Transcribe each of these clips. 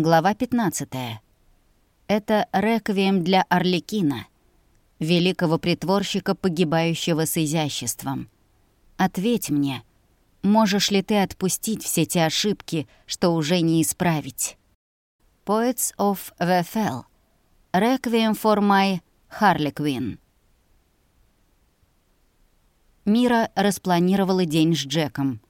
Глава 15. Это реквием для Орликина, великого притворщика, погибающего с изяществом. Ответь мне, можешь ли ты отпустить все те ошибки, что уже не исправить? Poets of Fell. Requiem for my Harlequin. Мира распланировала день с Джеком.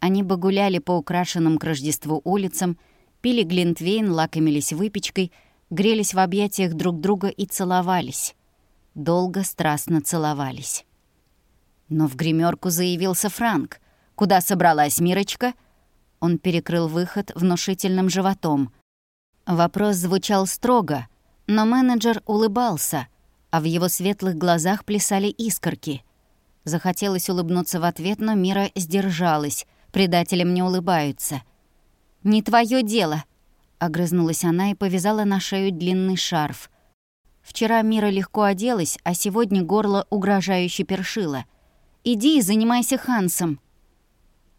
Они бы гуляли по украшенным к Рождеству улицам, пили глинтвейн, лакомились выпечкой, грелись в объятиях друг друга и целовались. Долго, страстно целовались. Но в гримерку заявился Франк. «Куда собралась Мирочка?» Он перекрыл выход внушительным животом. Вопрос звучал строго, но менеджер улыбался, а в его светлых глазах плясали искорки. Захотелось улыбнуться в ответ, но Мира сдержалась. Предателям не улыбаются. «Не твое дело», — огрызнулась она и повязала на шею длинный шарф. Вчера Мира легко оделась, а сегодня горло угрожающе першило. «Иди и занимайся Хансом».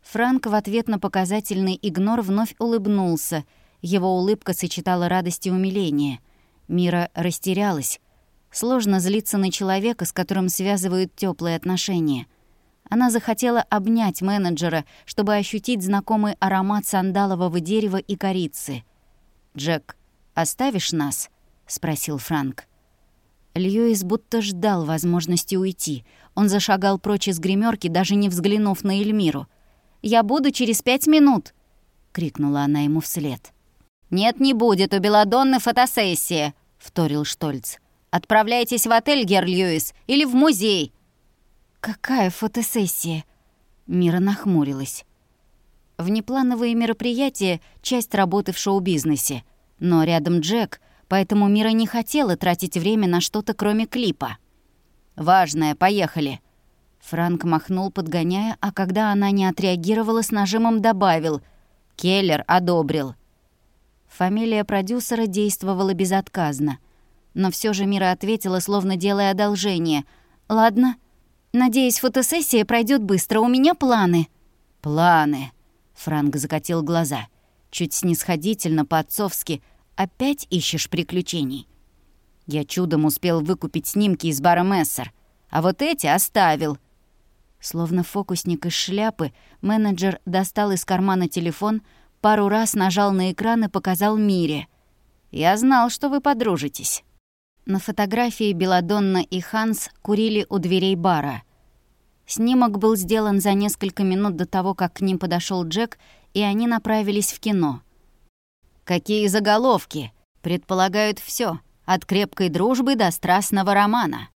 Франк в ответ на показательный игнор вновь улыбнулся. Его улыбка сочетала радость и умиление. Мира растерялась. Сложно злиться на человека, с которым связывают теплые отношения. Она захотела обнять менеджера, чтобы ощутить знакомый аромат сандалового дерева и корицы. «Джек, оставишь нас?» — спросил Франк. Льюис будто ждал возможности уйти. Он зашагал прочь из гримерки, даже не взглянув на Эльмиру. «Я буду через пять минут!» — крикнула она ему вслед. «Нет, не будет, у Беладонны фотосессия!» — вторил Штольц. Отправляйтесь в отель, Гер Льюис, или в музей». «Какая фотосессия?» Мира нахмурилась. Внеплановые мероприятия — часть работы в шоу-бизнесе. Но рядом Джек, поэтому Мира не хотела тратить время на что-то, кроме клипа. «Важное, поехали!» Франк махнул, подгоняя, а когда она не отреагировала, с нажимом добавил. «Келлер одобрил». Фамилия продюсера действовала безотказно — но все же Мира ответила, словно делая одолжение. «Ладно. Надеюсь, фотосессия пройдет быстро. У меня планы». «Планы», — Франк закатил глаза. Чуть снисходительно, по-отцовски. «Опять ищешь приключений?» Я чудом успел выкупить снимки из бара Мессер, а вот эти оставил. Словно фокусник из шляпы, менеджер достал из кармана телефон, пару раз нажал на экран и показал Мире. «Я знал, что вы подружитесь». На фотографии Беладонна и Ханс курили у дверей бара. Снимок был сделан за несколько минут до того, как к ним подошел Джек, и они направились в кино. Какие заголовки! Предполагают все, от крепкой дружбы до страстного романа.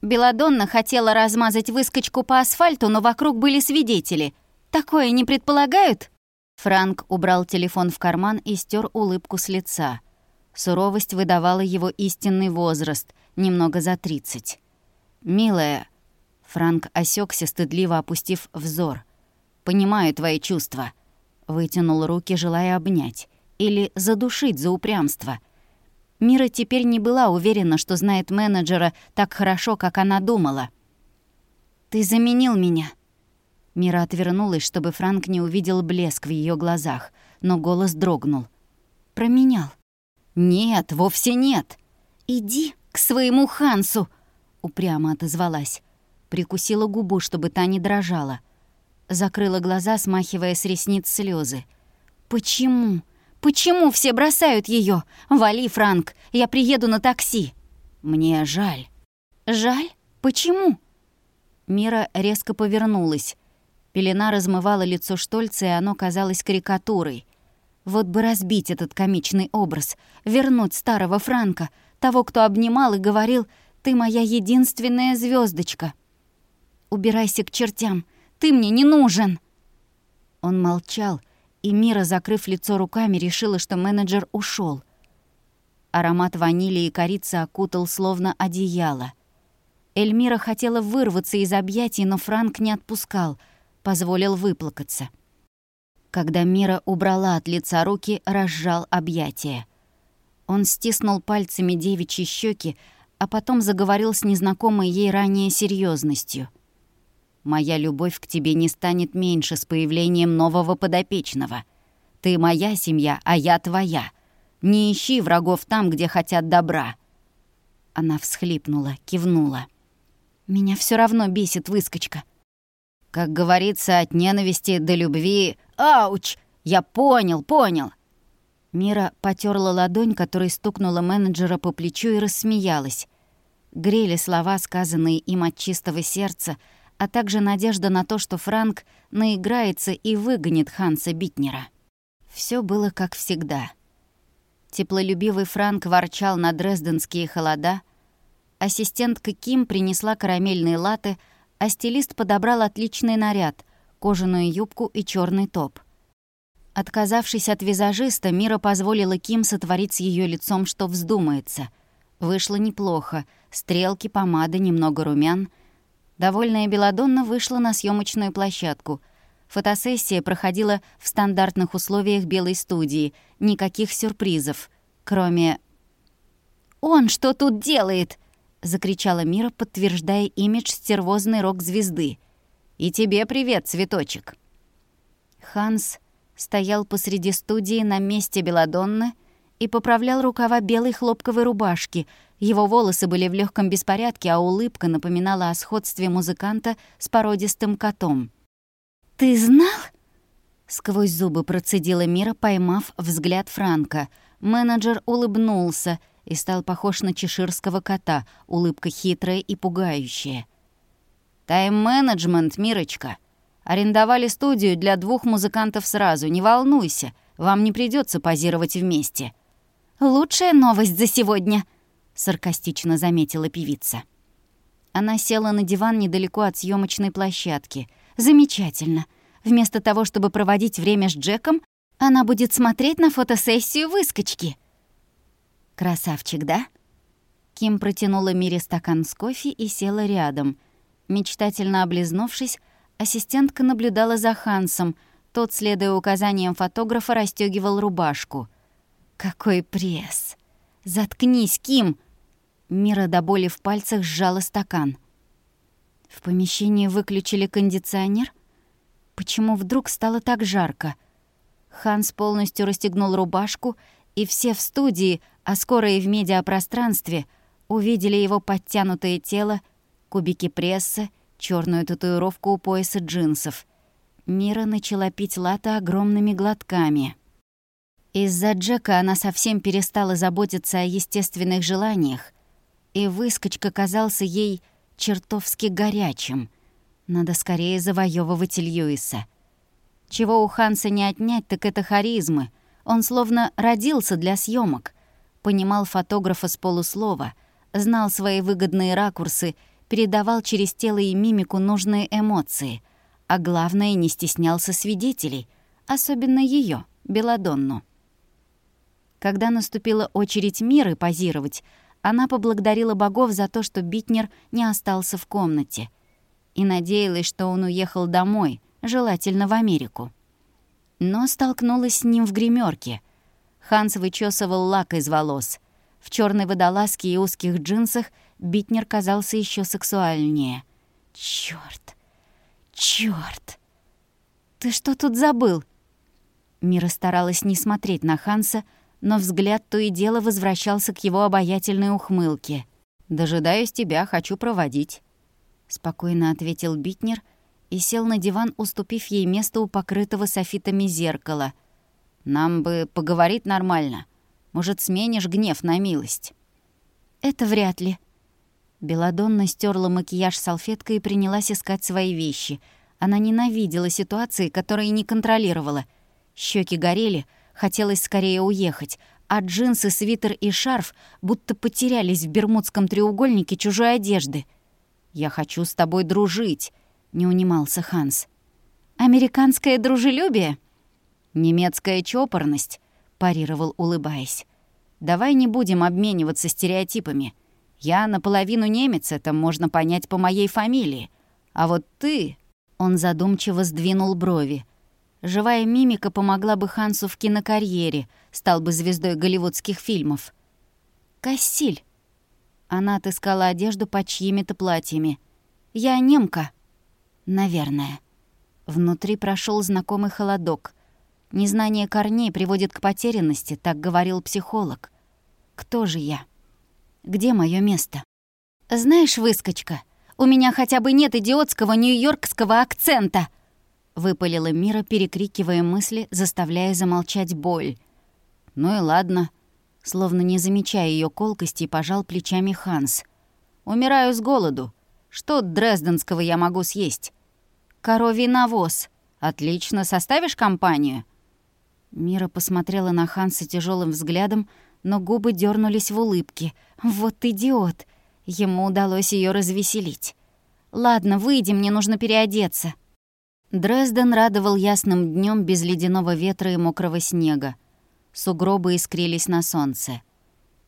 Беладонна хотела размазать выскочку по асфальту, но вокруг были свидетели. Такое не предполагают? Франк убрал телефон в карман и стер улыбку с лица. Суровость выдавала его истинный возраст, немного за тридцать. «Милая...» Франк осекся, стыдливо опустив взор. «Понимаю твои чувства». Вытянул руки, желая обнять. Или задушить за упрямство. Мира теперь не была уверена, что знает менеджера так хорошо, как она думала. «Ты заменил меня». Мира отвернулась, чтобы Франк не увидел блеск в ее глазах, но голос дрогнул. «Променял. «Нет, вовсе нет. Иди к своему Хансу!» — упрямо отозвалась. Прикусила губу, чтобы та не дрожала. Закрыла глаза, смахивая с ресниц слезы. «Почему? Почему все бросают ее? Вали, Франк, я приеду на такси!» «Мне жаль». «Жаль? Почему?» Мира резко повернулась. Пелена размывала лицо Штольца, и оно казалось карикатурой. Вот бы разбить этот комичный образ, вернуть старого Франка, того, кто обнимал и говорил «Ты моя единственная звездочка. «Убирайся к чертям, ты мне не нужен!» Он молчал, и Мира, закрыв лицо руками, решила, что менеджер ушел. Аромат ванили и корицы окутал словно одеяло. Эльмира хотела вырваться из объятий, но Франк не отпускал, позволил выплакаться. Когда Мира убрала от лица руки, разжал объятия. Он стиснул пальцами девичьи щеки, а потом заговорил с незнакомой ей ранее серьезностью. «Моя любовь к тебе не станет меньше с появлением нового подопечного. Ты моя семья, а я твоя. Не ищи врагов там, где хотят добра». Она всхлипнула, кивнула. «Меня все равно бесит выскочка». «Как говорится, от ненависти до любви... Ауч! Я понял, понял!» Мира потерла ладонь, которой стукнула менеджера по плечу и рассмеялась. Грели слова, сказанные им от чистого сердца, а также надежда на то, что Франк наиграется и выгонит Ханса Битнера. Все было как всегда. Теплолюбивый Франк ворчал на дрезденские холода, ассистентка Ким принесла карамельные латы, а стилист подобрал отличный наряд — кожаную юбку и черный топ. Отказавшись от визажиста, Мира позволила Ким сотворить с ее лицом, что вздумается. Вышло неплохо. Стрелки, помада, немного румян — Довольная Беладонна вышла на съемочную площадку. Фотосессия проходила в стандартных условиях белой студии. Никаких сюрпризов. Кроме... «Он что тут делает?» — закричала Мира, подтверждая имидж стервозной рок-звезды. «И тебе привет, цветочек!» Ханс стоял посреди студии на месте Беладонны и поправлял рукава белой хлопковой рубашки — его волосы были в легком беспорядке, а улыбка напоминала о сходстве музыканта с породистым котом. «Ты знал?» Сквозь зубы процедила Мира, поймав взгляд Франка. Менеджер улыбнулся и стал похож на чеширского кота, улыбка хитрая и пугающая. «Тайм-менеджмент, Мирочка. Арендовали студию для двух музыкантов сразу, не волнуйся, вам не придется позировать вместе». «Лучшая новость за сегодня», саркастично заметила певица. Она села на диван недалеко от съемочной площадки. Замечательно. Вместо того, чтобы проводить время с Джеком, она будет смотреть на фотосессию выскочки. Красавчик, да? Ким протянула Мире стакан с кофе и села рядом. Мечтательно облизнувшись, ассистентка наблюдала за Хансом. Тот, следуя указаниям фотографа, расстёгивал рубашку. «Какой пресс!» «Заткнись, Ким!» Мира до боли в пальцах сжала стакан. В помещении выключили кондиционер? Почему вдруг стало так жарко? Ханс полностью расстегнул рубашку, и все в студии, а скоро и в медиапространстве, увидели его подтянутое тело, кубики пресса, черную татуировку у пояса джинсов. Мира начала пить лата огромными глотками. Из-за Джека она совсем перестала заботиться о естественных желаниях, и выскочка казался ей чертовски горячим. Надо скорее завоевывать Льюиса. Чего у Ханса не отнять, так это харизмы. Он словно родился для съемок, понимал фотографа с полуслова, знал свои выгодные ракурсы, передавал через тело и мимику нужные эмоции, а главное, не стеснялся свидетелей, особенно ее, Беладонну. Когда наступила очередь Миры позировать, она поблагодарила богов за то, что Битнер не остался в комнате, и надеялась, что он уехал домой, желательно в Америку. Но столкнулась с ним в гримерке. Ханс вычесывал лак из волос. В черной водолазке и узких джинсах Битнер казался еще сексуальнее. Черт, черт! Ты что тут забыл? Мира старалась не смотреть на Ханса, но взгляд то и дело возвращался к его обаятельной ухмылке. «Дожидаюсь тебя, хочу проводить», — спокойно ответил Битнер и сел на диван, уступив ей место у покрытого софитами зеркала. «Нам бы поговорить нормально. Может, сменишь гнев на милость?» «Это вряд ли». Беладонна стерла макияж салфеткой и принялась искать свои вещи. Она ненавидела ситуации, которые не контролировала. Щеки горели, Хотелось скорее уехать, а джинсы, свитер и шарф будто потерялись в бермудском треугольнике чужой одежды. «Я хочу с тобой дружить», — не унимался Ханс. «Американское дружелюбие?» «Немецкая чопорность», — парировал, улыбаясь. «Давай не будем обмениваться стереотипами. Я наполовину немец, это можно понять по моей фамилии. А вот ты...» Он задумчиво сдвинул брови. Живая мимика помогла бы Хансу в кинокарьере, стал бы звездой голливудских фильмов. «Кассиль!» Она отыскала одежду под чьими-то платьями. «Я немка». «Наверное». Внутри прошел знакомый холодок. Незнание корней приводит к потерянности, так говорил психолог. Кто же я? Где мое место? Знаешь, выскочка, у меня хотя бы нет идиотского нью-йоркского акцента!» Выпалила Мира, перекрикивая мысли, заставляя замолчать боль. «Ну и ладно», словно не замечая ее колкости, пожал плечами Ханс. «Умираю с голоду. Что дрезденского я могу съесть?» «Коровий навоз. Отлично, составишь компанию?» Мира посмотрела на Ханса тяжелым взглядом, но губы дернулись в улыбке. «Вот идиот!» Ему удалось ее развеселить. «Ладно, выйди, мне нужно переодеться». Дрезден радовал ясным днем без ледяного ветра и мокрого снега. Сугробы искрились на солнце.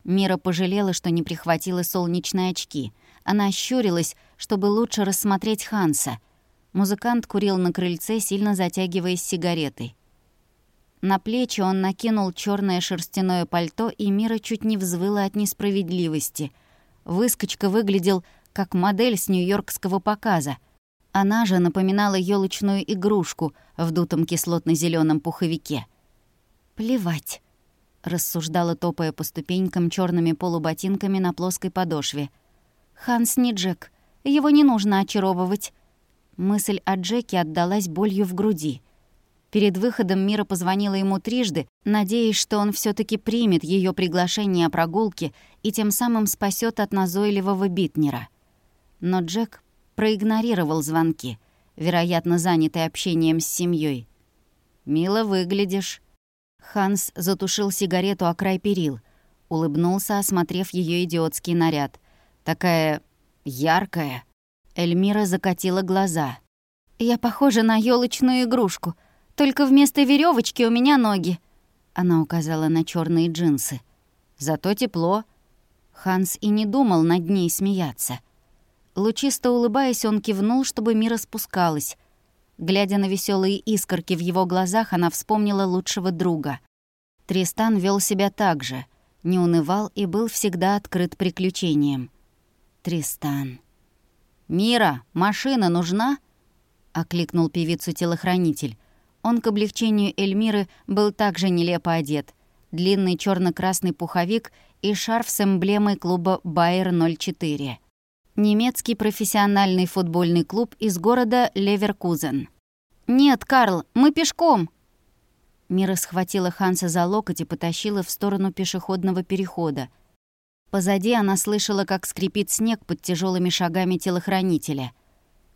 Мира пожалела, что не прихватила солнечные очки. Она ощурилась, чтобы лучше рассмотреть Ханса. Музыкант курил на крыльце, сильно затягиваясь сигаретой. На плечи он накинул черное шерстяное пальто, и Мира чуть не взвыла от несправедливости. Выскочка выглядел как модель с нью-йоркского показа. Она же напоминала елочную игрушку в дутом кислотно зеленом пуховике — «Плевать», — рассуждала, топая по ступенькам черными полуботинками на плоской подошве. «Ханс не Джек. Его не нужно очаровывать». Мысль о Джеке отдалась болью в груди. Перед выходом Мира позвонила ему трижды, надеясь, что он все таки примет ее приглашение о прогулке и тем самым спасет от назойливого Битнера. Но Джек проигнорировал звонки, вероятно, занятый общением с семьей. «Мило выглядишь», Ханс затушил сигарету о край перил, улыбнулся, осмотрев ее идиотский наряд. Такая яркая. Эльмира закатила глаза. «Я похожа на елочную игрушку, только вместо веревочки у меня ноги». Она указала на черные джинсы. «Зато тепло». Ханс и не думал над ней смеяться. Лучисто улыбаясь, он кивнул, чтобы Мира спускалась — Глядя на веселые искорки в его глазах, она вспомнила лучшего друга. Тристан вел себя так же, не унывал и был всегда открыт приключениям. Тристан. «Мира, машина нужна?» — окликнул певицу телохранитель. Он к облегчению Эльмиры был также нелепо одет. Длинный черно красный пуховик и шарф с эмблемой клуба «Байер-04» немецкий профессиональный футбольный клуб из города Леверкузен. «Нет, Карл, мы пешком!» Мира схватила Ханса за локоть и потащила в сторону пешеходного перехода. Позади она слышала, как скрипит снег под тяжелыми шагами телохранителя.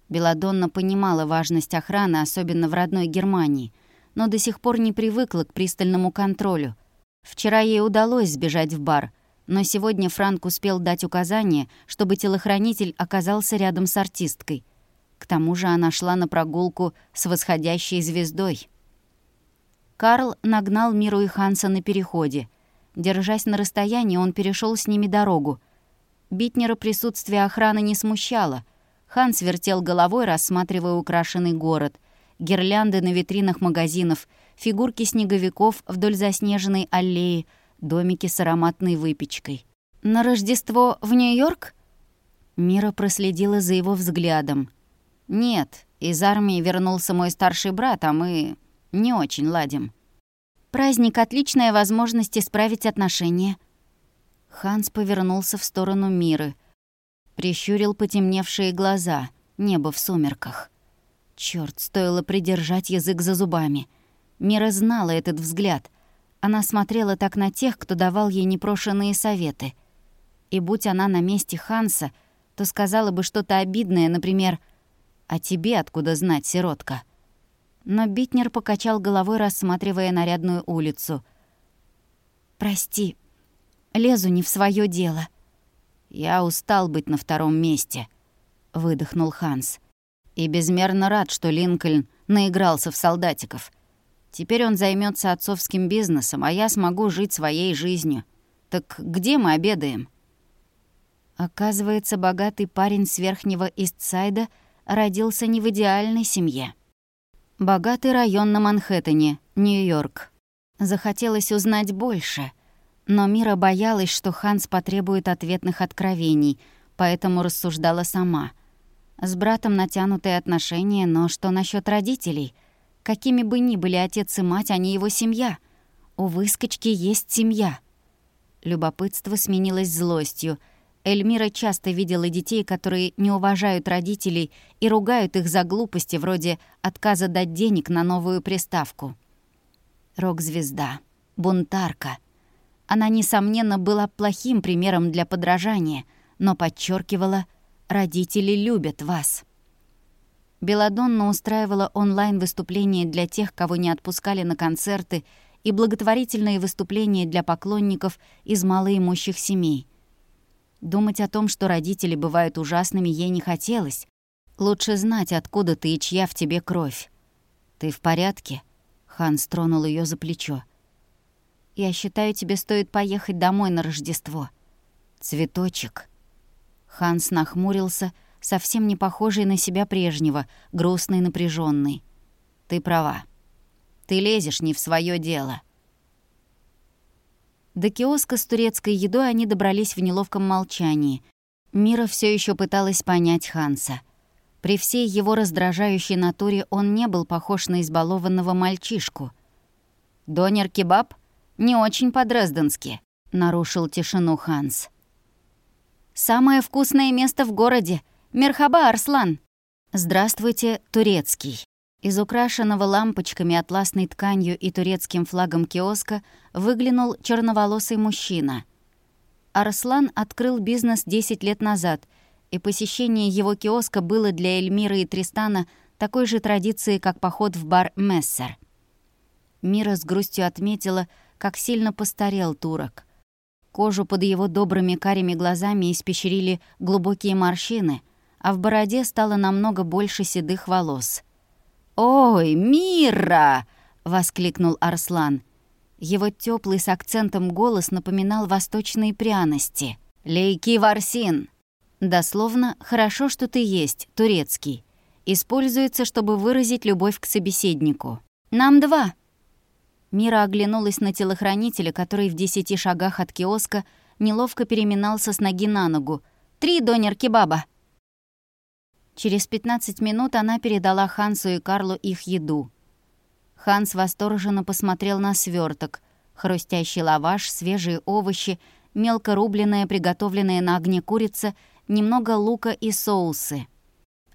Беладонна понимала важность охраны, особенно в родной Германии, но до сих пор не привыкла к пристальному контролю. Вчера ей удалось сбежать в бар — но сегодня Франк успел дать указание, чтобы телохранитель оказался рядом с артисткой. К тому же она шла на прогулку с восходящей звездой. Карл нагнал Миру и Ханса на переходе. Держась на расстоянии, он перешел с ними дорогу. Битнера присутствие охраны не смущало. Ханс вертел головой, рассматривая украшенный город. Гирлянды на витринах магазинов, фигурки снеговиков вдоль заснеженной аллеи — домики с ароматной выпечкой. «На Рождество в Нью-Йорк?» Мира проследила за его взглядом. «Нет, из армии вернулся мой старший брат, а мы не очень ладим». «Праздник — отличная возможность исправить отношения». Ханс повернулся в сторону Миры. Прищурил потемневшие глаза, небо в сумерках. Чёрт, стоило придержать язык за зубами. Мира знала этот взгляд — она смотрела так на тех, кто давал ей непрошенные советы. И будь она на месте Ханса, то сказала бы что-то обидное, например, «А тебе откуда знать, сиротка?» Но Битнер покачал головой, рассматривая нарядную улицу. «Прости, лезу не в свое дело». «Я устал быть на втором месте», — выдохнул Ханс. «И безмерно рад, что Линкольн наигрался в солдатиков». Теперь он займется отцовским бизнесом, а я смогу жить своей жизнью. Так где мы обедаем?» Оказывается, богатый парень с верхнего Истсайда родился не в идеальной семье. Богатый район на Манхэттене, Нью-Йорк. Захотелось узнать больше, но Мира боялась, что Ханс потребует ответных откровений, поэтому рассуждала сама. С братом натянутые отношения, но что насчет родителей — Какими бы ни были отец и мать, они его семья. У выскочки есть семья. Любопытство сменилось злостью. Эльмира часто видела детей, которые не уважают родителей и ругают их за глупости, вроде отказа дать денег на новую приставку. Рок-звезда. Бунтарка. Она, несомненно, была плохим примером для подражания, но подчеркивала «родители любят вас». Беладонна устраивала онлайн-выступления для тех, кого не отпускали на концерты, и благотворительные выступления для поклонников из малоимущих семей. Думать о том, что родители бывают ужасными, ей не хотелось. Лучше знать, откуда ты и чья в тебе кровь. «Ты в порядке?» Ханс тронул ее за плечо. «Я считаю, тебе стоит поехать домой на Рождество. Цветочек». Ханс нахмурился, совсем не похожий на себя прежнего, грустный напряженный. «Ты права. Ты лезешь не в свое дело». До киоска с турецкой едой они добрались в неловком молчании. Мира все еще пыталась понять Ханса. При всей его раздражающей натуре он не был похож на избалованного мальчишку. «Донер-кебаб? Не очень по-дрезденски», — нарушил тишину Ханс. «Самое вкусное место в городе», «Мерхаба, Арслан!» «Здравствуйте, турецкий!» Из украшенного лампочками, атласной тканью и турецким флагом киоска выглянул черноволосый мужчина. Арслан открыл бизнес 10 лет назад, и посещение его киоска было для Эльмиры и Тристана такой же традицией, как поход в бар «Мессер». Мира с грустью отметила, как сильно постарел турок. Кожу под его добрыми карими глазами испещрили глубокие морщины — а в бороде стало намного больше седых волос. «Ой, Мира!» — воскликнул Арслан. Его теплый с акцентом голос напоминал восточные пряности. «Лейки Варсин!» Дословно «хорошо, что ты есть», турецкий. Используется, чтобы выразить любовь к собеседнику. «Нам два!» Мира оглянулась на телохранителя, который в десяти шагах от киоска неловко переминался с ноги на ногу. «Три донер кебаба!» Через 15 минут она передала Хансу и Карлу их еду. Ханс восторженно посмотрел на сверток, хрустящий лаваш, свежие овощи, мелко рубленная, приготовленная на огне курица, немного лука и соусы.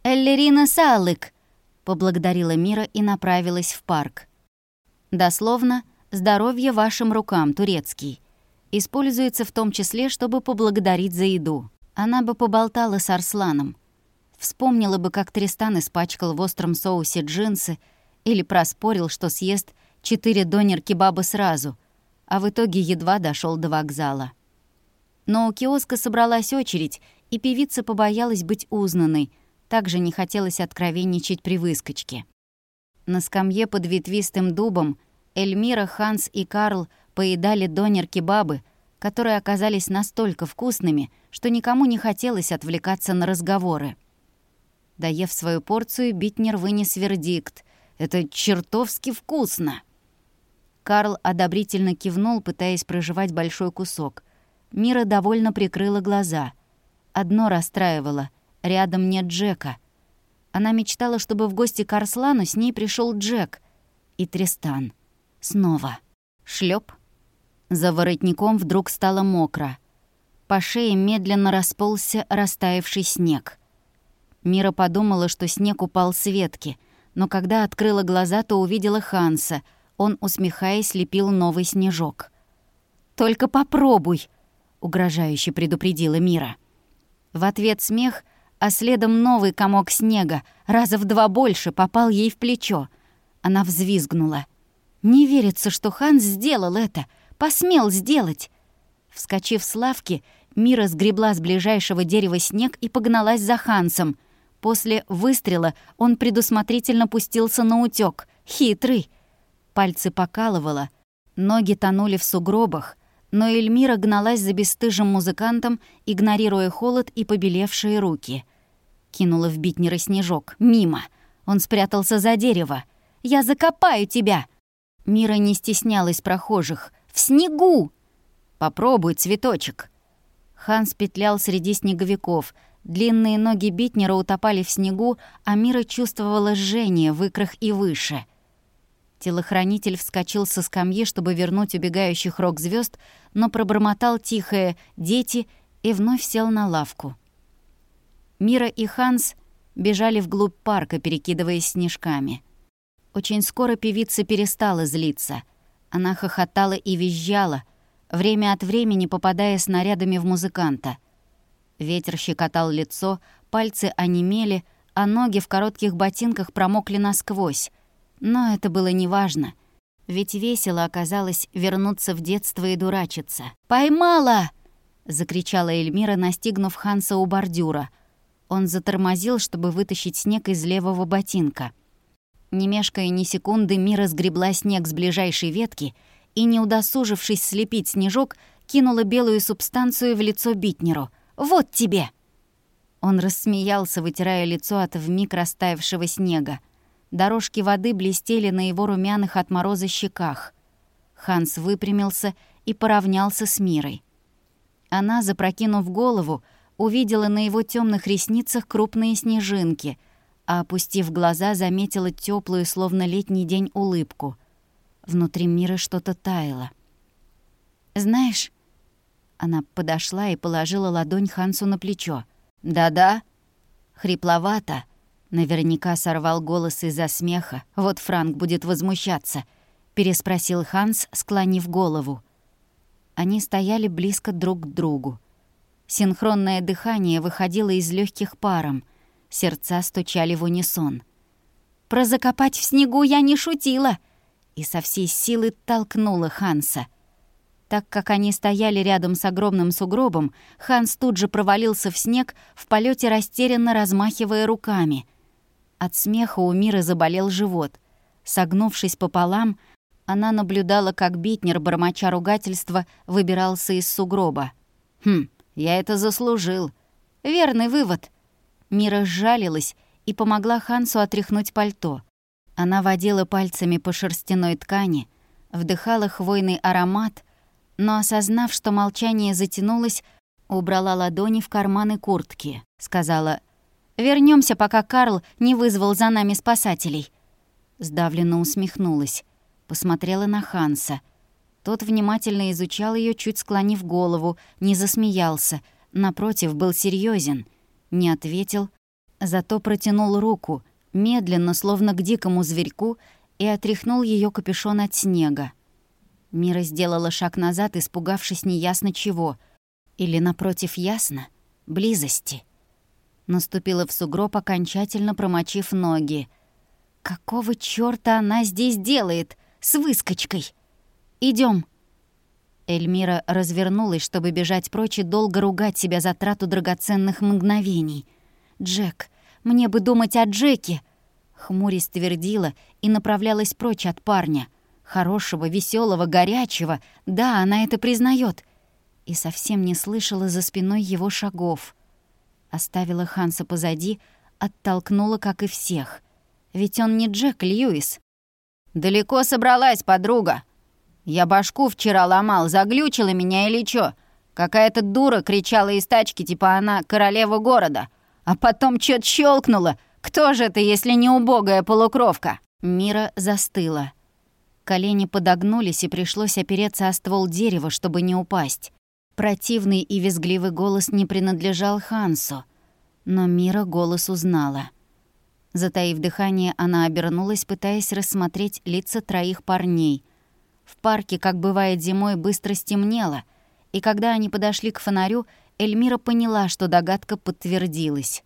«Эллерина Салык!» — поблагодарила Мира и направилась в парк. Дословно «Здоровье вашим рукам, турецкий». Используется в том числе, чтобы поблагодарить за еду. Она бы поболтала с Арсланом — Вспомнила бы, как Тристан испачкал в остром соусе джинсы или проспорил, что съест четыре донер-кебаба сразу, а в итоге едва дошел до вокзала. Но у киоска собралась очередь, и певица побоялась быть узнанной, также не хотелось откровенничать при выскочке. На скамье под ветвистым дубом Эльмира, Ханс и Карл поедали донер-кебабы, которые оказались настолько вкусными, что никому не хотелось отвлекаться на разговоры. Доев свою порцию, Битнер вынес вердикт. «Это чертовски вкусно!» Карл одобрительно кивнул, пытаясь проживать большой кусок. Мира довольно прикрыла глаза. Одно расстраивало — рядом нет Джека. Она мечтала, чтобы в гости к Арслану с ней пришел Джек. И Тристан. Снова. Шлеп. За воротником вдруг стало мокро. По шее медленно расползся растаявший снег. Мира подумала, что снег упал с ветки, но когда открыла глаза, то увидела Ханса. Он, усмехаясь, лепил новый снежок. «Только попробуй!» — угрожающе предупредила Мира. В ответ смех, а следом новый комок снега, раза в два больше, попал ей в плечо. Она взвизгнула. «Не верится, что Ханс сделал это! Посмел сделать!» Вскочив с лавки, Мира сгребла с ближайшего дерева снег и погналась за Хансом — После выстрела он предусмотрительно пустился на утёк. Хитрый. Пальцы покалывало, ноги тонули в сугробах, но Эльмира гналась за бесстыжим музыкантом, игнорируя холод и побелевшие руки. Кинула в битнера снежок. Мимо. Он спрятался за дерево. «Я закопаю тебя!» Мира не стеснялась прохожих. «В снегу!» «Попробуй, цветочек!» Ханс петлял среди снеговиков — Длинные ноги Битнера утопали в снегу, а Мира чувствовала жжение в икрах и выше. Телохранитель вскочил со скамьи, чтобы вернуть убегающих рок звезд, но пробормотал тихое «дети» и вновь сел на лавку. Мира и Ханс бежали вглубь парка, перекидываясь снежками. Очень скоро певица перестала злиться. Она хохотала и визжала, время от времени попадая снарядами в музыканта. Ветер щекотал лицо, пальцы онемели, а ноги в коротких ботинках промокли насквозь. Но это было неважно, ведь весело оказалось вернуться в детство и дурачиться. «Поймала!» — закричала Эльмира, настигнув Ханса у бордюра. Он затормозил, чтобы вытащить снег из левого ботинка. Не мешкая ни секунды, Мира сгребла снег с ближайшей ветки и, не удосужившись слепить снежок, кинула белую субстанцию в лицо Битнеру. «Вот тебе!» Он рассмеялся, вытирая лицо от вмиг растаявшего снега. Дорожки воды блестели на его румяных от мороза щеках. Ханс выпрямился и поравнялся с Мирой. Она, запрокинув голову, увидела на его темных ресницах крупные снежинки, а, опустив глаза, заметила теплую, словно летний день, улыбку. Внутри Миры что-то таяло. «Знаешь...» Она подошла и положила ладонь Хансу на плечо. «Да-да?» Хрипловато, Наверняка сорвал голос из-за смеха. Вот Франк будет возмущаться. Переспросил Ханс, склонив голову. Они стояли близко друг к другу. Синхронное дыхание выходило из легких паром. Сердца стучали в унисон. «Про закопать в снегу я не шутила!» И со всей силы толкнула Ханса — так как они стояли рядом с огромным сугробом, Ханс тут же провалился в снег, в полете растерянно размахивая руками — от смеха у Миры заболел живот. Согнувшись пополам, она наблюдала, как Битнер, бормоча ругательства, выбирался из сугроба. «Хм, я это заслужил. Верный вывод». Мира сжалилась и помогла Хансу отряхнуть пальто. Она водила пальцами по шерстяной ткани, вдыхала хвойный аромат, но, осознав, что молчание затянулось, убрала ладони в карманы куртки. Сказала Вернемся, пока Карл не вызвал за нами спасателей». Сдавленно усмехнулась. Посмотрела на Ханса. Тот внимательно изучал ее, чуть склонив голову, не засмеялся. Напротив, был серьезен, Не ответил, зато протянул руку, медленно, словно к дикому зверьку, и отряхнул ее капюшон от снега. Мира сделала шаг назад, испугавшись неясно чего. Или, напротив, ясно — близости. Наступила в сугроб, окончательно промочив ноги. «Какого чёрта она здесь делает? С выскочкой? Идём!» Эльмира развернулась, чтобы бежать прочь и долго ругать себя за трату драгоценных мгновений. «Джек, мне бы думать о Джеке!» Хмурясь твердила и направлялась прочь от парня. Хорошего, веселого, горячего. Да, она это признает. И совсем не слышала за спиной его шагов. Оставила Ханса позади, оттолкнула, как и всех. Ведь он не Джек Льюис. «Далеко собралась, подруга. Я башку вчера ломал, заглючила меня или чё? Какая-то дура кричала из тачки, типа она королева города. А потом чё-то щёлкнула. Кто же это, если не убогая полукровка?» Мира застыла. Колени подогнулись, и пришлось опереться о ствол дерева, чтобы не упасть. Противный и визгливый голос не принадлежал Хансу, но Мира голос узнала. Затаив дыхание, она обернулась, пытаясь рассмотреть лица троих парней. В парке, как бывает зимой, быстро стемнело, и когда они подошли к фонарю, Эльмира поняла, что догадка подтвердилась.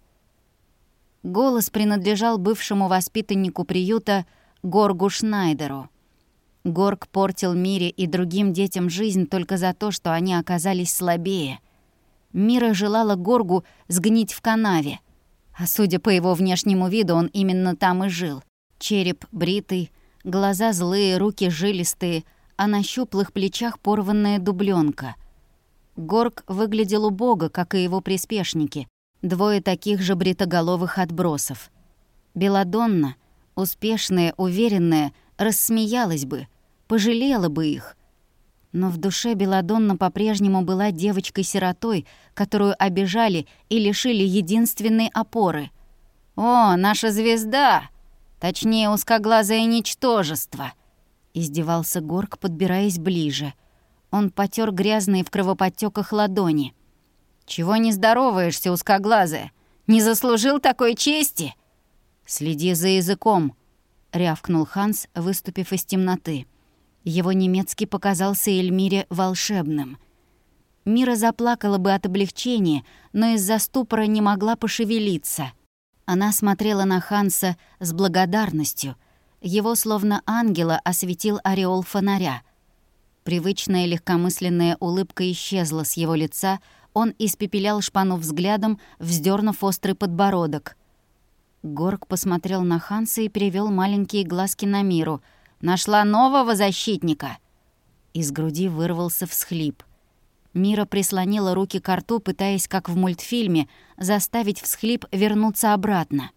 Голос принадлежал бывшему воспитаннику приюта Горгу Шнайдеру. Горг портил Мире и другим детям жизнь только за то, что они оказались слабее. Мира желала Горгу сгнить в канаве. А судя по его внешнему виду, он именно там и жил. Череп бритый, глаза злые, руки жилистые, а на щуплых плечах порванная дубленка. Горг выглядел убого, как и его приспешники, двое таких же бритоголовых отбросов. Беладонна, успешная, уверенная, рассмеялась бы, пожалела бы их. Но в душе Беладонна по-прежнему была девочкой-сиротой, которую обижали и лишили единственной опоры. «О, наша звезда! Точнее, узкоглазое ничтожество!» Издевался Горк, подбираясь ближе. Он потер грязные в кровоподтеках ладони. «Чего не здороваешься, узкоглазая? Не заслужил такой чести?» «Следи за языком», — рявкнул Ханс, выступив из темноты. Его немецкий показался Эльмире волшебным. Мира заплакала бы от облегчения, но из-за ступора не могла пошевелиться. Она смотрела на Ханса с благодарностью. Его словно ангела осветил ореол фонаря. Привычная легкомысленная улыбка исчезла с его лица, он испепелял шпану взглядом, вздернув острый подбородок. Горг посмотрел на Ханса и перевел маленькие глазки на миру. «Нашла нового защитника!» Из груди вырвался всхлип. Мира прислонила руки к рту, пытаясь, как в мультфильме, заставить всхлип вернуться обратно.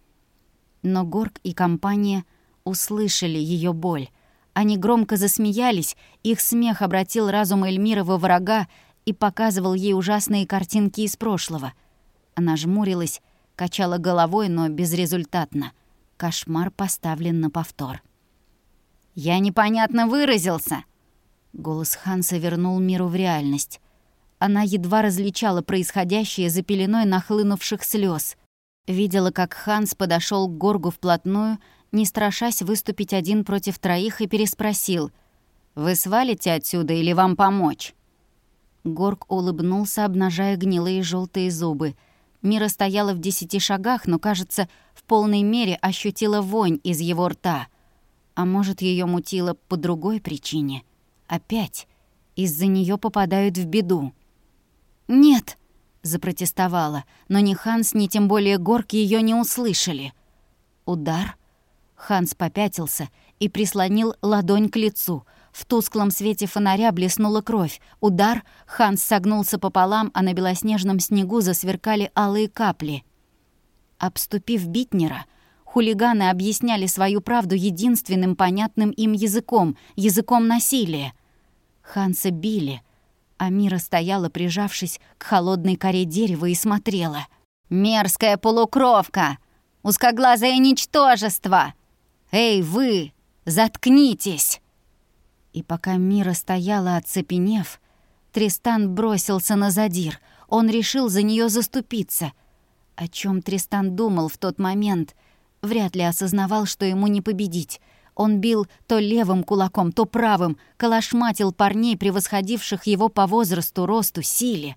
Но Горг и компания услышали ее боль. Они громко засмеялись, их смех обратил разум Эльмира во врага и показывал ей ужасные картинки из прошлого. Она жмурилась, качала головой, но безрезультатно. Кошмар поставлен на повтор. «Я непонятно выразился!» Голос Ханса вернул миру в реальность. Она едва различала происходящее за пеленой нахлынувших слез. Видела, как Ханс подошел к Горгу вплотную, не страшась выступить один против троих, и переспросил. «Вы свалите отсюда или вам помочь?» Горг улыбнулся, обнажая гнилые желтые зубы. Мира стояла в десяти шагах, но, кажется, в полной мере ощутила вонь из его рта. А может, ее мутило по другой причине. Опять. Из-за нее попадают в беду. «Нет!» — запротестовала, но ни Ханс, ни тем более Горг ее не услышали. Удар. Ханс попятился и прислонил ладонь к лицу — в тусклом свете фонаря блеснула кровь. Удар, Ханс согнулся пополам, а на белоснежном снегу засверкали алые капли. Обступив Битнера, хулиганы объясняли свою правду единственным понятным им языком, языком насилия. Ханса били, а Мира стояла, прижавшись к холодной коре дерева и смотрела. «Мерзкая полукровка! Узкоглазое ничтожество! Эй, вы, заткнитесь!» И пока Мира стояла, оцепенев, Тристан бросился на Задир. Он решил за нее заступиться. О чем Тристан думал в тот момент, вряд ли осознавал, что ему не победить. Он бил то левым кулаком, то правым, калашматил парней, превосходивших его по возрасту, росту, силе.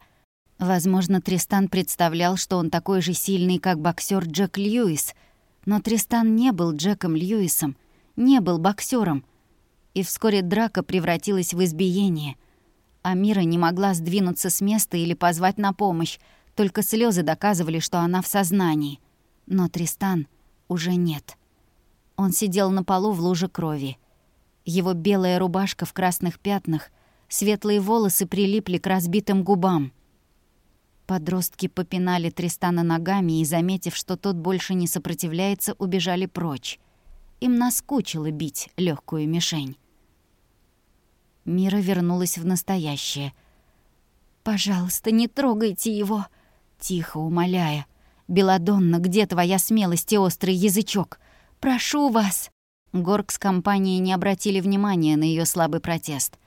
Возможно, Тристан представлял, что он такой же сильный, как боксер Джек Льюис. Но Тристан не был Джеком Льюисом, не был боксером и вскоре драка превратилась в избиение. Амира не могла сдвинуться с места или позвать на помощь, только слезы доказывали, что она в сознании. Но Тристан уже нет. Он сидел на полу в луже крови. Его белая рубашка в красных пятнах, светлые волосы прилипли к разбитым губам. Подростки попинали Тристана ногами и, заметив, что тот больше не сопротивляется, убежали прочь. Им наскучило бить легкую мишень. Мира вернулась в настоящее. «Пожалуйста, не трогайте его!» Тихо умоляя. «Беладонна, где твоя смелость и острый язычок? Прошу вас!» Горг с компанией не обратили внимания на ее слабый протест.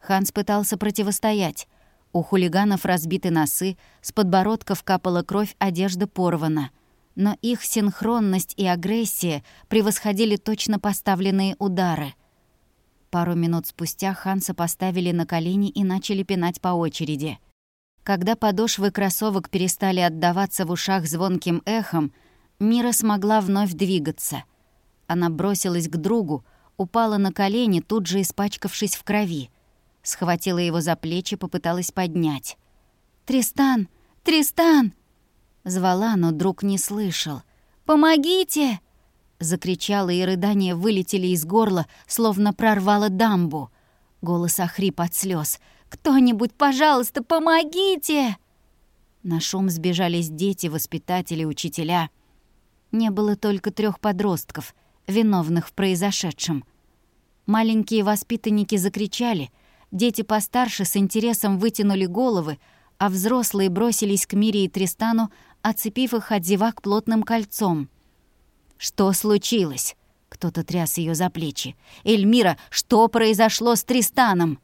Ханс пытался противостоять. У хулиганов разбиты носы, с подбородков капала кровь, одежда порвана. Но их синхронность и агрессия превосходили точно поставленные удары — Пару минут спустя Ханса поставили на колени и начали пинать по очереди. Когда подошвы кроссовок перестали отдаваться в ушах звонким эхом, Мира смогла вновь двигаться. Она бросилась к другу, упала на колени, тут же испачкавшись в крови. Схватила его за плечи, попыталась поднять. «Тристан! Тристан!» Звала, но друг не слышал. «Помогите!» Закричала, и рыдания вылетели из горла, словно прорвало дамбу. Голос охрип от слез. «Кто-нибудь, пожалуйста, помогите!» На шум сбежались дети, воспитатели, учителя. Не было только трех подростков, виновных в произошедшем. Маленькие воспитанники закричали, дети постарше с интересом вытянули головы, а взрослые бросились к Мире и Тристану, оцепив их от зевак плотным кольцом. «Что случилось? Кто-то тряс ее за плечи. «Эльмира, что произошло с Тристаном?»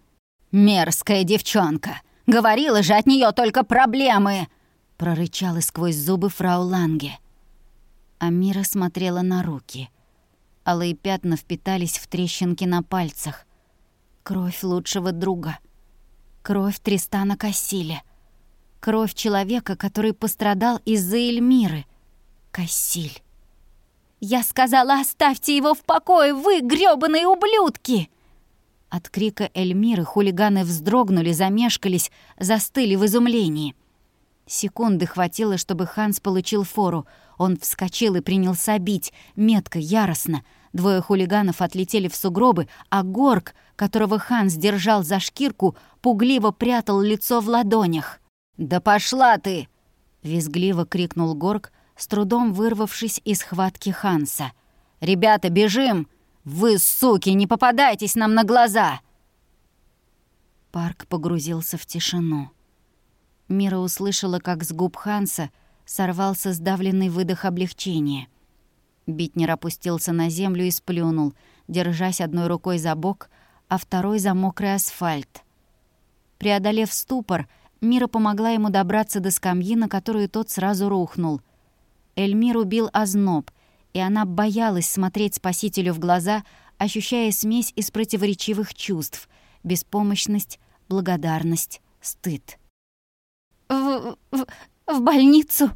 «Мерзкая девчонка! Говорила же от нее только проблемы!» прорычала сквозь зубы фрау Ланге. Амира смотрела на руки. Алые пятна впитались в трещинки на пальцах. Кровь лучшего друга. Кровь Тристана Кассиля. Кровь человека, который пострадал из-за Эльмиры. Кассиль. «Я сказала, оставьте его в покое, вы, грёбаные ублюдки!» От крика Эльмиры хулиганы вздрогнули, замешкались, застыли в изумлении. Секунды хватило, чтобы Ханс получил фору. Он вскочил и принялся бить, метко, яростно. Двое хулиганов отлетели в сугробы, а Горг, которого Ханс держал за шкирку, пугливо прятал лицо в ладонях. «Да пошла ты!» — визгливо крикнул Горг, с трудом вырвавшись из хватки Ханса. «Ребята, бежим! Вы, суки, не попадайтесь нам на глаза!» Парк погрузился в тишину. Мира услышала, как с губ Ханса сорвался сдавленный выдох облегчения. Битнер опустился на землю и сплюнул, держась одной рукой за бок, а второй за мокрый асфальт. Преодолев ступор, Мира помогла ему добраться до скамьи, на которую тот сразу рухнул. Эльмир убил озноб, и она боялась смотреть спасителю в глаза, ощущая смесь из противоречивых чувств — беспомощность, благодарность, стыд в, в, в больницу?»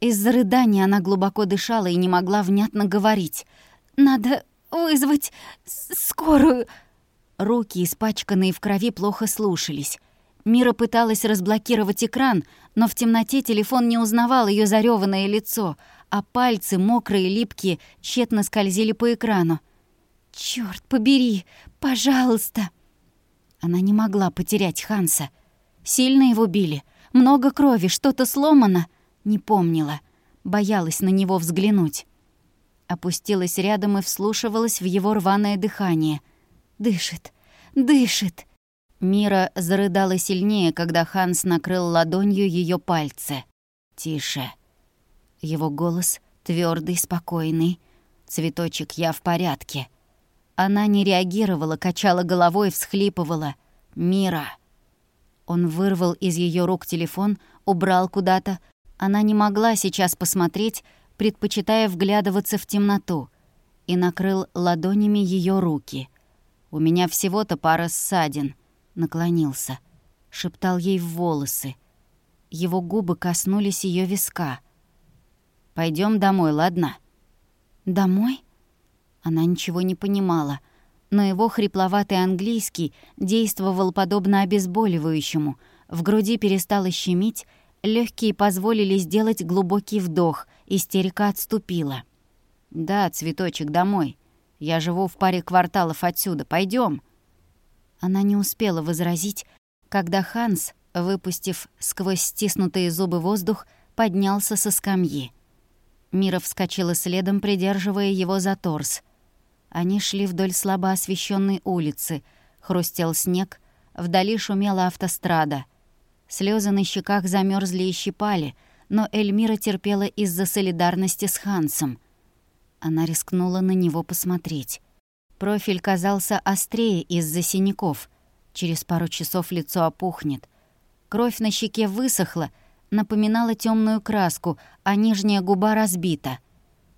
Из-за рыдания она глубоко дышала и не могла внятно говорить. «Надо вызвать скорую». Руки, испачканные в крови, плохо слушались. Мира пыталась разблокировать экран, но в темноте телефон не узнавал ее зареванное лицо, а пальцы, мокрые, липкие, тщетно скользили по экрану. «Чёрт побери! Пожалуйста!» Она не могла потерять Ханса. Сильно его били — много крови, что-то сломано. Не помнила. Боялась на него взглянуть. Опустилась рядом и вслушивалась в его рваное дыхание. Дышит, дышит. Мира зарыдала сильнее, когда Ханс накрыл ладонью ее пальцы. «Тише». Его голос твердый, спокойный. «Цветочек, я в порядке». Она не реагировала, качала головой, всхлипывала. «Мира». Он вырвал из ее рук телефон, убрал куда-то. Она не могла сейчас посмотреть, предпочитая вглядываться в темноту, и накрыл ладонями ее руки. «У меня всего-то пара ссадин», — наклонился, шептал ей в волосы. Его губы коснулись ее виска. Пойдем домой, ладно?» «Домой?» Она ничего не понимала — но его хрипловатый английский действовал подобно обезболивающему. В груди перестало щемить, легкие позволили сделать глубокий вдох, истерика отступила. «Да, цветочек, домой. Я живу в паре кварталов отсюда. Пойдем. Она не успела возразить, когда Ханс, выпустив сквозь стиснутые зубы воздух, поднялся со скамьи. Мира вскочила следом, придерживая его за торс — они шли вдоль слабо освещенной улицы. Хрустел снег, вдали шумела автострада. Слезы на щеках замерзли и щипали, но Эльмира терпела из-за солидарности с Хансом. Она рискнула на него посмотреть. Профиль казался острее из-за синяков. Через пару часов лицо опухнет. Кровь на щеке высохла, напоминала темную краску, а нижняя губа разбита.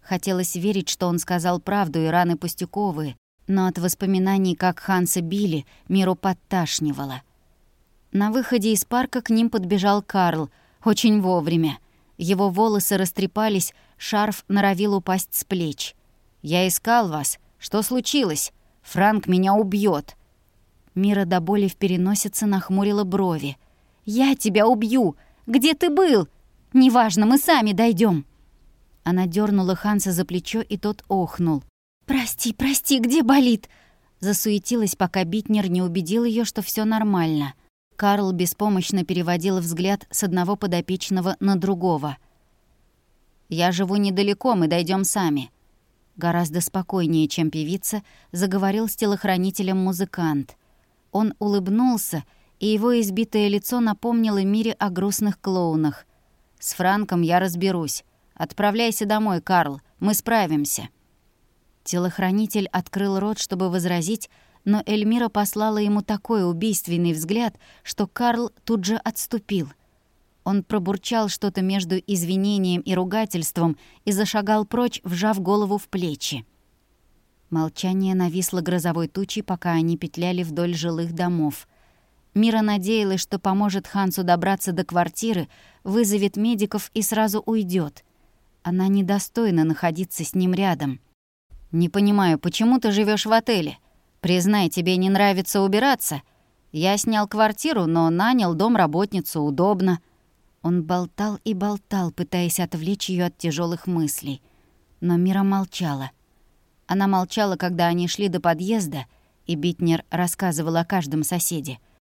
Хотелось верить, что он сказал правду и раны пустяковые, но от воспоминаний, как Ханса били, миру подташнивало. На выходе из парка к ним подбежал Карл, очень вовремя. Его волосы растрепались, шарф норовил упасть с плеч. «Я искал вас. Что случилось? Франк меня убьет. Мира до боли в переносице нахмурила брови. «Я тебя убью! Где ты был? Неважно, мы сами дойдем. Она дернула Ханса за плечо, и тот охнул. «Прости, прости, где болит?» Засуетилась, пока Битнер не убедил ее, что все нормально. Карл беспомощно переводил взгляд с одного подопечного на другого. «Я живу недалеко, мы дойдем сами». Гораздо спокойнее, чем певица, заговорил с телохранителем музыкант. Он улыбнулся, и его избитое лицо напомнило Мире о грустных клоунах. «С Франком я разберусь. Отправляйся домой, Карл, мы справимся». Телохранитель открыл рот, чтобы возразить, но Эльмира послала ему такой убийственный взгляд, что Карл тут же отступил. Он пробурчал что-то между извинением и ругательством и зашагал прочь, вжав голову в плечи. Молчание нависло грозовой тучей, пока они петляли вдоль жилых домов. Мира надеялась, что поможет Хансу добраться до квартиры, вызовет медиков и сразу уйдет. Она недостойна находиться с ним рядом. «Не понимаю, почему ты живешь в отеле? Признай, тебе не нравится убираться? Я снял квартиру, но нанял домработницу, удобно». Он болтал и болтал, пытаясь отвлечь ее от тяжелых мыслей. Но Мира молчала. Она молчала, когда они шли до подъезда, и Битнер рассказывал о каждом соседе.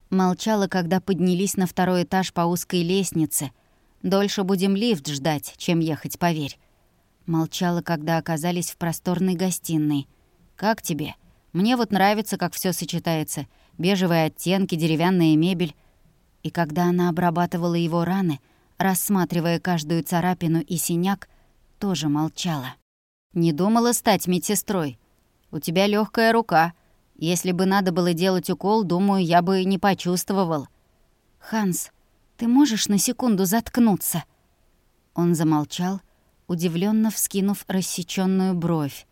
Молчала, когда поднялись на второй этаж по узкой лестнице. Дольше будем лифт ждать, чем ехать, поверь. Молчала, когда оказались в просторной гостиной. «Как тебе? Мне вот нравится, как все сочетается. Бежевые оттенки, деревянная мебель». И когда она обрабатывала его раны, рассматривая каждую царапину и синяк, тоже молчала. Не думала стать медсестрой. У тебя легкая рука. Если бы надо было делать укол, думаю, я бы не почувствовал. Ханс, ты можешь на секунду заткнуться? Он замолчал, удивленно вскинув рассечённую бровь.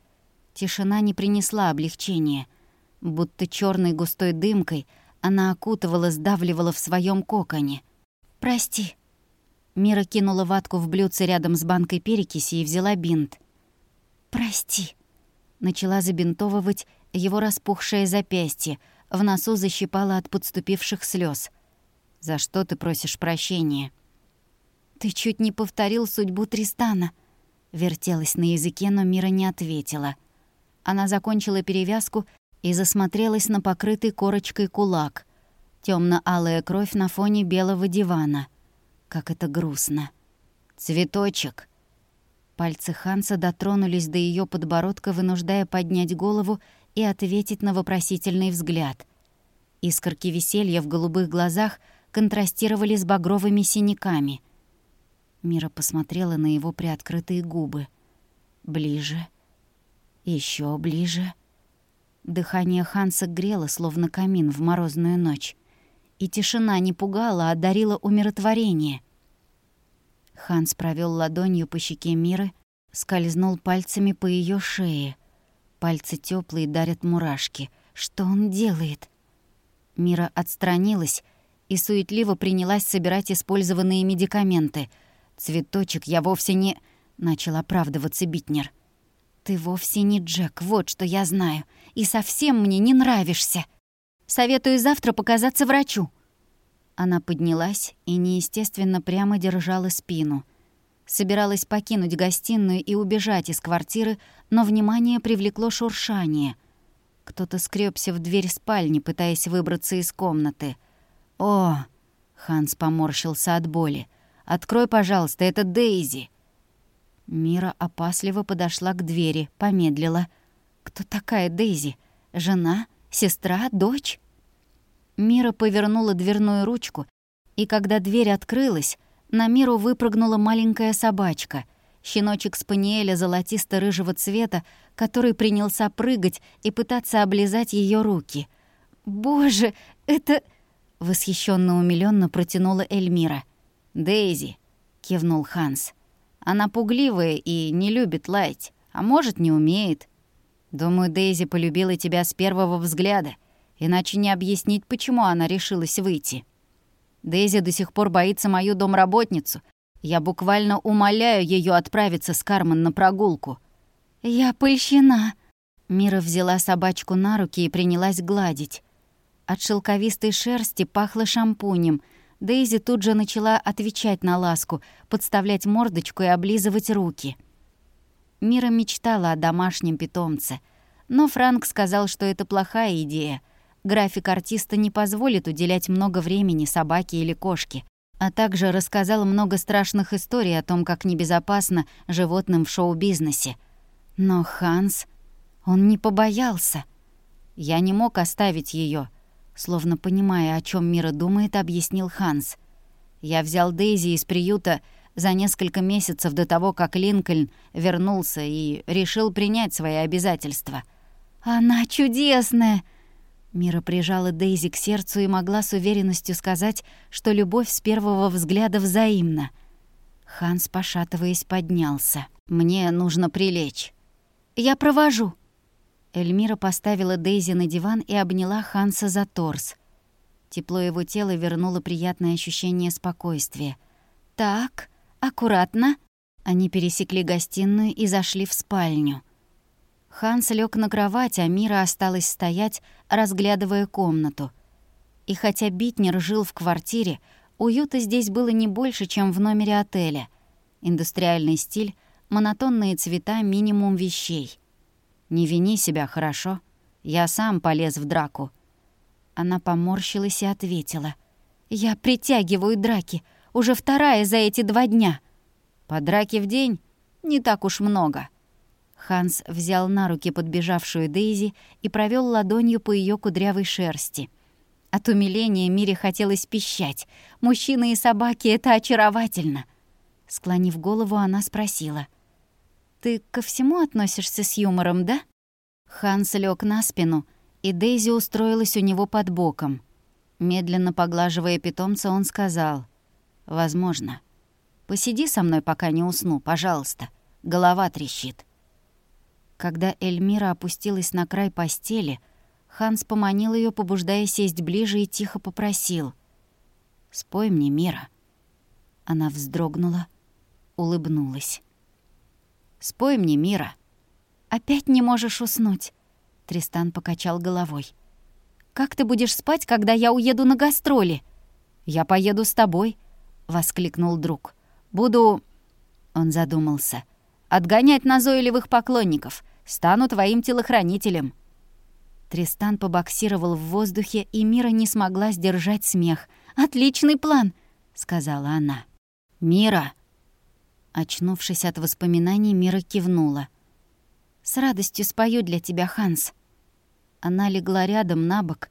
Тишина не принесла облегчения. Будто черной густой дымкой она окутывала, сдавливала в своем коконе. «Прости». Мира кинула ватку в блюдце рядом с банкой перекиси и взяла бинт. «Прости», — начала забинтовывать его распухшее запястье, в носу защипала от подступивших слез. «За что ты просишь прощения?» «Ты чуть не повторил судьбу Тристана», — вертелась на языке, но Мира не ответила. Она закончила перевязку и засмотрелась на покрытый корочкой кулак. темно алая кровь на фоне белого дивана. Как это грустно. «Цветочек», Пальцы Ханса дотронулись до ее подбородка, вынуждая поднять голову и ответить на вопросительный взгляд. Искорки веселья в голубых глазах контрастировали с багровыми синяками. Мира посмотрела на его приоткрытые губы. Ближе. еще ближе. Дыхание Ханса грело, словно камин в морозную ночь. И тишина не пугала, а дарила умиротворение. Ханс провел ладонью по щеке Миры, скользнул пальцами по ее шее. Пальцы теплые дарят мурашки. Что он делает? Мира отстранилась и суетливо принялась собирать использованные медикаменты. «Цветочек, я вовсе не...» — начал оправдываться Битнер. «Ты вовсе не Джек, вот что я знаю. И совсем мне не нравишься. Советую завтра показаться врачу». Она поднялась и неестественно прямо держала спину. Собиралась покинуть гостиную и убежать из квартиры, но внимание привлекло шуршание. Кто-то скрёбся в дверь спальни, пытаясь выбраться из комнаты. «О!» — Ханс поморщился от боли. «Открой, пожалуйста, это Дейзи!» Мира опасливо подошла к двери, помедлила. «Кто такая Дейзи? Жена? Сестра? Дочь?» Мира повернула дверную ручку, и когда дверь открылась, на Миру выпрыгнула маленькая собачка, щеночек спаниеля золотисто-рыжего цвета, который принялся прыгать и пытаться облизать ее руки. «Боже, это...» — восхищенно умилённо протянула Эльмира. «Дейзи», — кивнул Ханс. «Она пугливая и не любит лаять, а может, не умеет. Думаю, Дейзи полюбила тебя с первого взгляда. Иначе не объяснить, почему она решилась выйти. Дейзи до сих пор боится мою домработницу. Я буквально умоляю ее отправиться с Кармен на прогулку. «Я польщена». Мира взяла собачку на руки и принялась гладить. От шелковистой шерсти пахло шампунем. Дейзи тут же начала отвечать на ласку, подставлять мордочку и облизывать руки. Мира мечтала о домашнем питомце. Но Франк сказал, что это плохая идея — График артиста не позволит уделять много времени собаке или кошке, а также рассказал много страшных историй о том, как небезопасно животным в шоу-бизнесе. Но Ханс, он не побоялся. Я не мог оставить ее, словно понимая, о чем Мира думает, объяснил Ханс. Я взял Дейзи из приюта за несколько месяцев до того, как Линкольн вернулся и решил принять свои обязательства. «Она чудесная!» Мира прижала Дейзи к сердцу и могла с уверенностью сказать, что любовь с первого взгляда взаимна. Ханс, пошатываясь, поднялся. «Мне нужно прилечь». «Я провожу». Эльмира поставила Дейзи на диван и обняла Ханса за торс. Тепло его тела вернуло приятное ощущение спокойствия. «Так, аккуратно». Они пересекли гостиную и зашли в спальню. Ханс лег на кровать, а Мира осталась стоять, разглядывая комнату. И хотя Битнер жил в квартире, уюта здесь было не больше, чем в номере отеля. Индустриальный стиль, монотонные цвета, минимум вещей. «Не вини себя, хорошо? Я сам полез в драку». Она поморщилась и ответила. «Я притягиваю драки. Уже вторая за эти два дня». «По драке в день? Не так уж много». Ханс взял на руки подбежавшую Дейзи и провел ладонью по ее кудрявой шерсти. От умиления Мире хотелось пищать. «Мужчины и собаки — это очаровательно!» Склонив голову, она спросила. «Ты ко всему относишься с юмором, да?» Ханс лег на спину, и Дейзи устроилась у него под боком. Медленно поглаживая питомца, он сказал. «Возможно. Посиди со мной, пока не усну, пожалуйста. Голова трещит». Когда Эльмира опустилась на край постели, Ханс поманил ее, побуждая сесть ближе, и тихо попросил. «Спой мне, Мира». Она вздрогнула, улыбнулась. «Спой мне, Мира». «Опять не можешь уснуть?» Тристан покачал головой. «Как ты будешь спать, когда я уеду на гастроли?» «Я поеду с тобой», — воскликнул друг. «Буду...» Он задумался — Отгонять назойливых поклонников. Стану твоим телохранителем». Тристан побоксировал в воздухе, и Мира не смогла сдержать смех. «Отличный план!» — сказала она. «Мира!» Очнувшись от воспоминаний, Мира кивнула. «С радостью спою для тебя, Ханс». Она легла рядом на бок,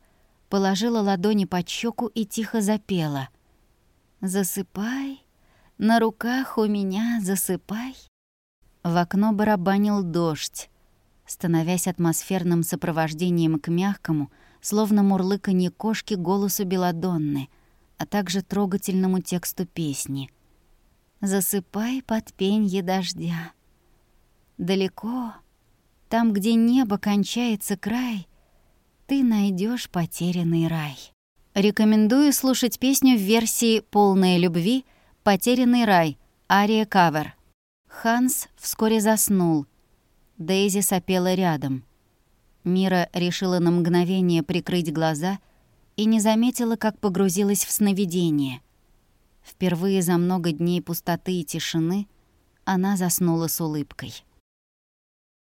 положила ладони под щеку и тихо запела. «Засыпай, на руках у меня засыпай». В окно барабанил дождь, становясь атмосферным сопровождением к мягкому, словно мурлыканье кошки голосу Беладонны, а также трогательному тексту песни. «Засыпай под пенье дождя». Далеко, там, где небо кончается край, ты найдешь потерянный рай. Рекомендую слушать песню в версии «Полная любви» «Потерянный рай» Ария Кавер. Ханс вскоре заснул. Дейзи сопела рядом. Мира решила на мгновение прикрыть глаза и не заметила, как погрузилась в сновидение. Впервые за много дней пустоты и тишины она заснула с улыбкой.